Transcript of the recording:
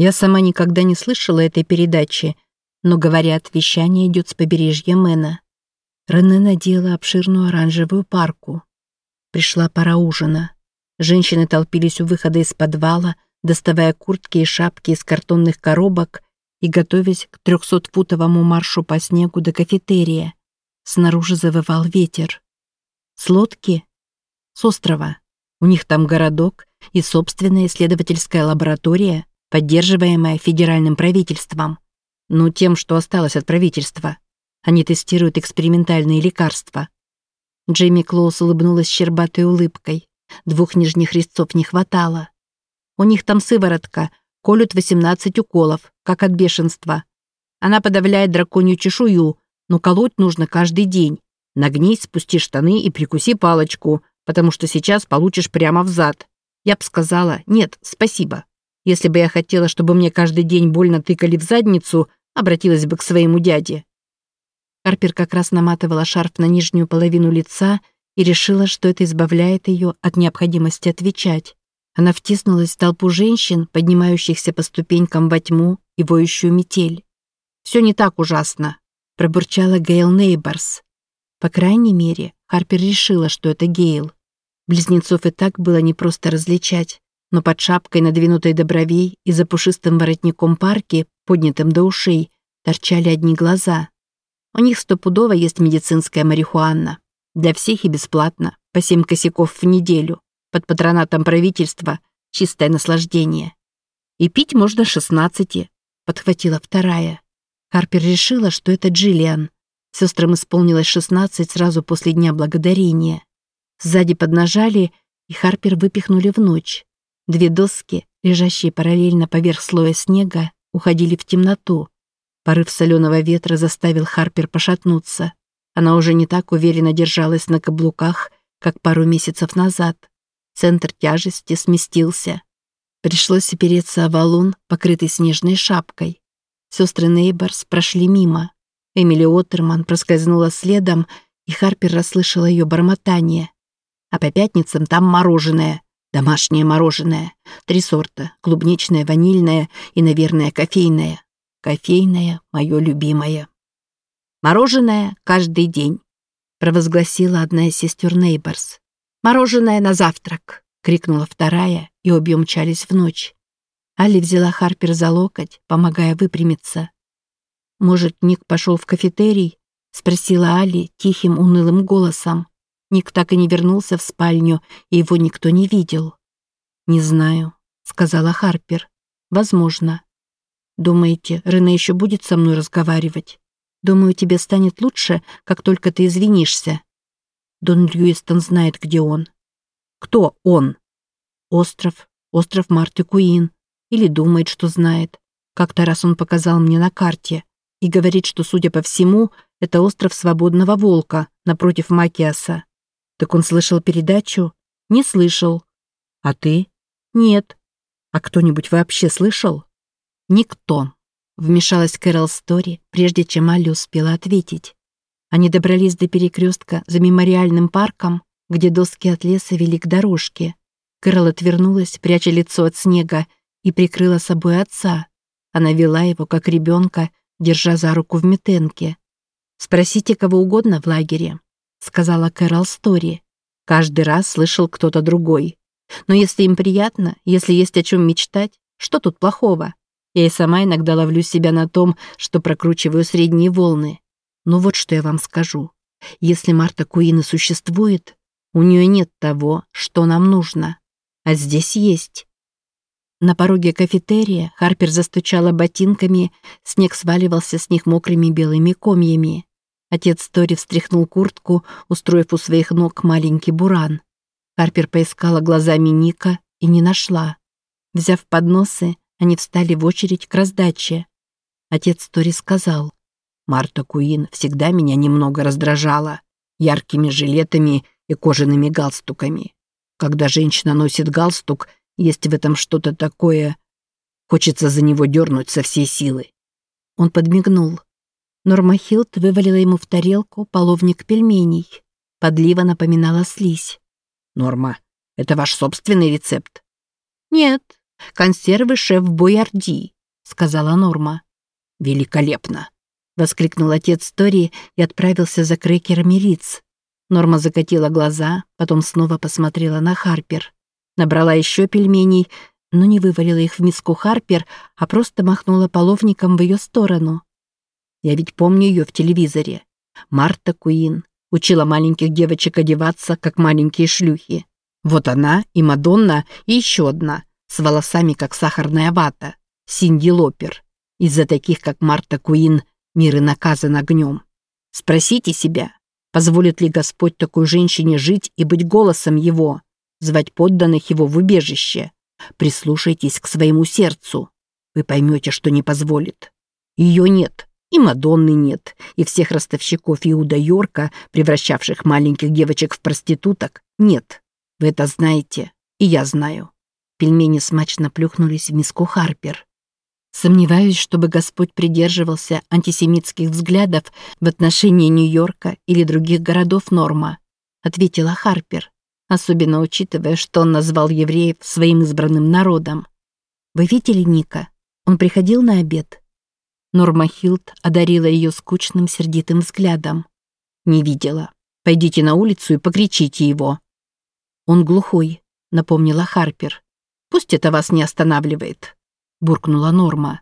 Я сама никогда не слышала этой передачи, но, говорят, вещание идет с побережья Мэна. Рене надела обширную оранжевую парку. Пришла пора ужина. Женщины толпились у выхода из подвала, доставая куртки и шапки из картонных коробок и готовясь к трехсотфутовому маршу по снегу до кафетерия. Снаружи завывал ветер. С лодки? С острова. У них там городок и собственная исследовательская лаборатория, поддерживаемая федеральным правительством. Ну, тем, что осталось от правительства. Они тестируют экспериментальные лекарства. Джейми Клоус улыбнулась щербатой улыбкой. Двух нижних резцов не хватало. У них там сыворотка, колют 18 уколов, как от бешенства. Она подавляет драконью чешую, но колоть нужно каждый день. Нагнись, спусти штаны и прикуси палочку, потому что сейчас получишь прямо в зад. Я б сказала, нет, спасибо. Если бы я хотела, чтобы мне каждый день больно тыкали в задницу, обратилась бы к своему дяде. Харпер как раз наматывала шарф на нижнюю половину лица и решила, что это избавляет ее от необходимости отвечать. Она втиснулась в толпу женщин, поднимающихся по ступенькам во тьму и воющую метель. «Все не так ужасно», — пробурчала Гейл Нейборс. По крайней мере, Харпер решила, что это Гейл. Близнецов и так было непросто различать, но под шапкой, надвинутой до бровей и за пушистым воротником парки, поднятым до ушей, торчали одни глаза. У них стопудово есть медицинская марихуана. Для всех и бесплатно, по семь косяков в неделю под патронатом правительства чистое наслаждение. И пить можно шестнадцати, подхватила вторая. Харпер решила, что это Джиллиан. Сестрам исполнилось шестнадцать сразу после Дня Благодарения. Сзади поднажали, и Харпер выпихнули в ночь. Две доски, лежащие параллельно поверх слоя снега, уходили в темноту. Порыв соленого ветра заставил Харпер пошатнуться. Она уже не так уверенно держалась на каблуках, как пару месяцев назад. Центр тяжести сместился. Пришлось опереться о валун, покрытый снежной шапкой. Сестры Нейборс прошли мимо. Эмили Оттерман проскользнула следом, и Харпер расслышала ее бормотание. А по пятницам там мороженое. Домашнее мороженое. Три сорта. Клубничное, ванильное и, наверное, кофейное. Кофейное — мое любимое. «Мороженое каждый день», — провозгласила одна из сестер Нейборс. «Мороженое на завтрак!» — крикнула вторая, и обе умчались в ночь. Али взяла Харпер за локоть, помогая выпрямиться. «Может, Ник пошел в кафетерий?» — спросила Али тихим, унылым голосом. Ник так и не вернулся в спальню, и его никто не видел. «Не знаю», — сказала Харпер. «Возможно. Думаете, Рене еще будет со мной разговаривать? Думаю, тебе станет лучше, как только ты извинишься. Дон Льюистон знает, где он. Кто он? Остров. Остров Марты Куин. Или думает, что знает. Как-то раз он показал мне на карте и говорит, что, судя по всему, это остров Свободного Волка напротив Макиаса. Так он слышал передачу? Не слышал. А ты? Нет. А кто-нибудь вообще слышал? Никто. Вмешалась Кэрол Стори, прежде чем Алли успела ответить. Они добрались до перекрестка за мемориальным парком, где доски от леса вели к дорожке. Кэрол отвернулась, пряча лицо от снега, и прикрыла собой отца. Она вела его, как ребенка, держа за руку в метенке. «Спросите кого угодно в лагере», — сказала Кэрол Стори. «Каждый раз слышал кто-то другой. Но если им приятно, если есть о чем мечтать, что тут плохого? Я и сама иногда ловлю себя на том, что прокручиваю средние волны. Но вот что я вам скажу. Если Марта Куин и существует, у нее нет того, что нам нужно. А здесь есть. На пороге кафетерия Харпер застучала ботинками, снег сваливался с них мокрыми белыми комьями. Отец Тори встряхнул куртку, устроив у своих ног маленький буран. Харпер поискала глазами Ника и не нашла. Взяв подносы, они встали в очередь к раздаче. Отец Тори сказал, Марта Куин всегда меня немного раздражала яркими жилетами и кожаными галстуками. Когда женщина носит галстук, есть в этом что-то такое... Хочется за него дернуть со всей силы. Он подмигнул. Норма Хилт вывалила ему в тарелку половник пельменей. Подлива напоминала слизь. «Норма, это ваш собственный рецепт?» «Нет, Консервы шеф Боярди», — сказала Норма. «Великолепно!» — воскликнул отец Тори и отправился за крекерами риц. Норма закатила глаза, потом снова посмотрела на Харпер. Набрала еще пельменей, но не вывалила их в миску Харпер, а просто махнула половником в ее сторону. Я ведь помню ее в телевизоре. Марта Куин учила маленьких девочек одеваться, как маленькие шлюхи. Вот она и Мадонна, и еще одна, с волосами, как сахарная вата, Синди Лопер. Из-за таких, как Марта Куин, мир и наказан огнем. Спросите себя, позволит ли Господь такой женщине жить и быть голосом Его, звать подданных Его в убежище? Прислушайтесь к своему сердцу. Вы поймете, что не позволит. Ее нет, и Мадонны нет, и всех ростовщиков Иуда Йорка, превращавших маленьких девочек в проституток, нет. Вы это знаете, и я знаю. Пельмени смачно плюхнулись в миску Харпер. Сомневаюсь, чтобы Господь придерживался антисемитских взглядов в отношении Нью-Йорка или других городов Норма, ответила Харпер особенно учитывая, что он назвал евреев своим избранным народом. «Вы видели Ника? Он приходил на обед?» Норма Хилд одарила ее скучным сердитым взглядом. «Не видела. Пойдите на улицу и покричите его». «Он глухой», — напомнила Харпер. «Пусть это вас не останавливает», — буркнула Норма.